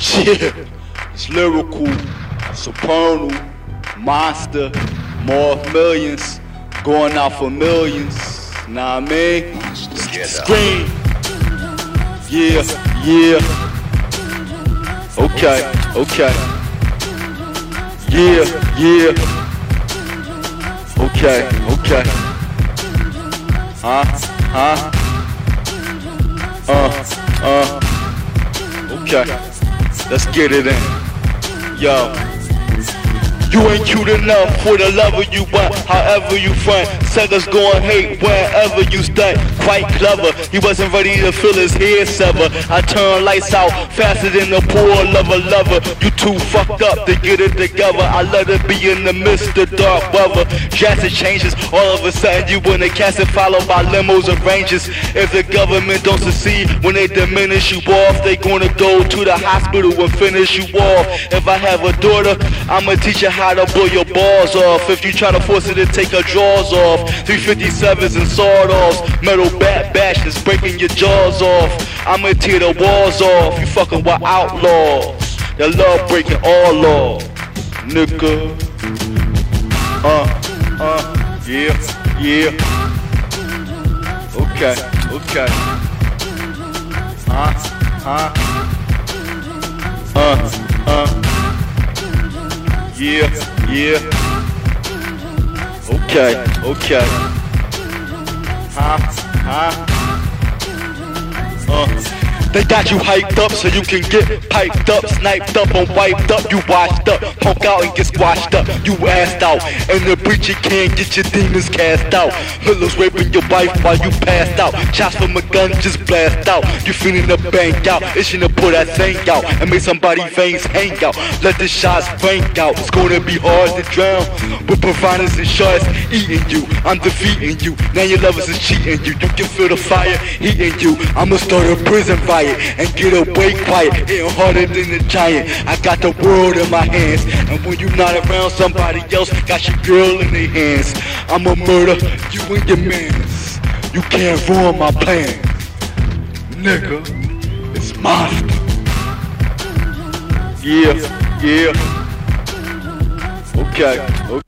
Yeah, it's lyrical, supernal, monster, more millions, going out for millions. Nah, I scream. Yeah, yeah. Okay, okay. Yeah, yeah. Okay, okay. Huh? Huh? Uh, uh. Okay. Let's get it in. Yo. You ain't cute enough for the lover you want, however you front. Suckers gon' hate wherever you stunt. Quite clever, he wasn't ready to feel his head sever. I turn lights out faster than a poor lover lover. You too fucked up to get it together. I let it be in the midst of dark weather. Drastic changes, all of a sudden you in a casket followed by limos and ranges. If the government don't succeed when they diminish you off, they gonna go to the hospital and finish you off. If I have a daughter, I'ma teach her how to blow your balls off. If you try to force it, to take her jaws off, 357s and sawed offs, metal bat bash that's breaking your jaws off. I'ma tear the walls off. You fucking with outlaws. That love breaking all laws, nigga. Uh, uh, yeah, yeah. Okay, okay. Huh. Uh, Yeah, yeah. Okay, okay. Huh, huh. Uh. They got you hyped up so you can get piped up, sniped up and wiped up. You washed up, punk out and get squashed up. You assed out, and the breach you can't get your demons cast out. Hitler's raping your wife while you passed out. Shots from a gun just blast out. You feeling the bank out, itching to pull that thing out and make somebody veins hang out. Let the shots bank out. It's gonna be hard to drown with providers and sharks eating you. I'm defeating you. Now your lovers is cheating you. You can feel the fire heating you. I'ma start a prison fire and get away quiet, hitting harder than a giant. I got the world in my hands, and when you're not around, somebody else got your girl in their hands. I'ma murder you and your mans. You can't ruin my plan, nigga. It's monster. Yeah, yeah. Okay, okay.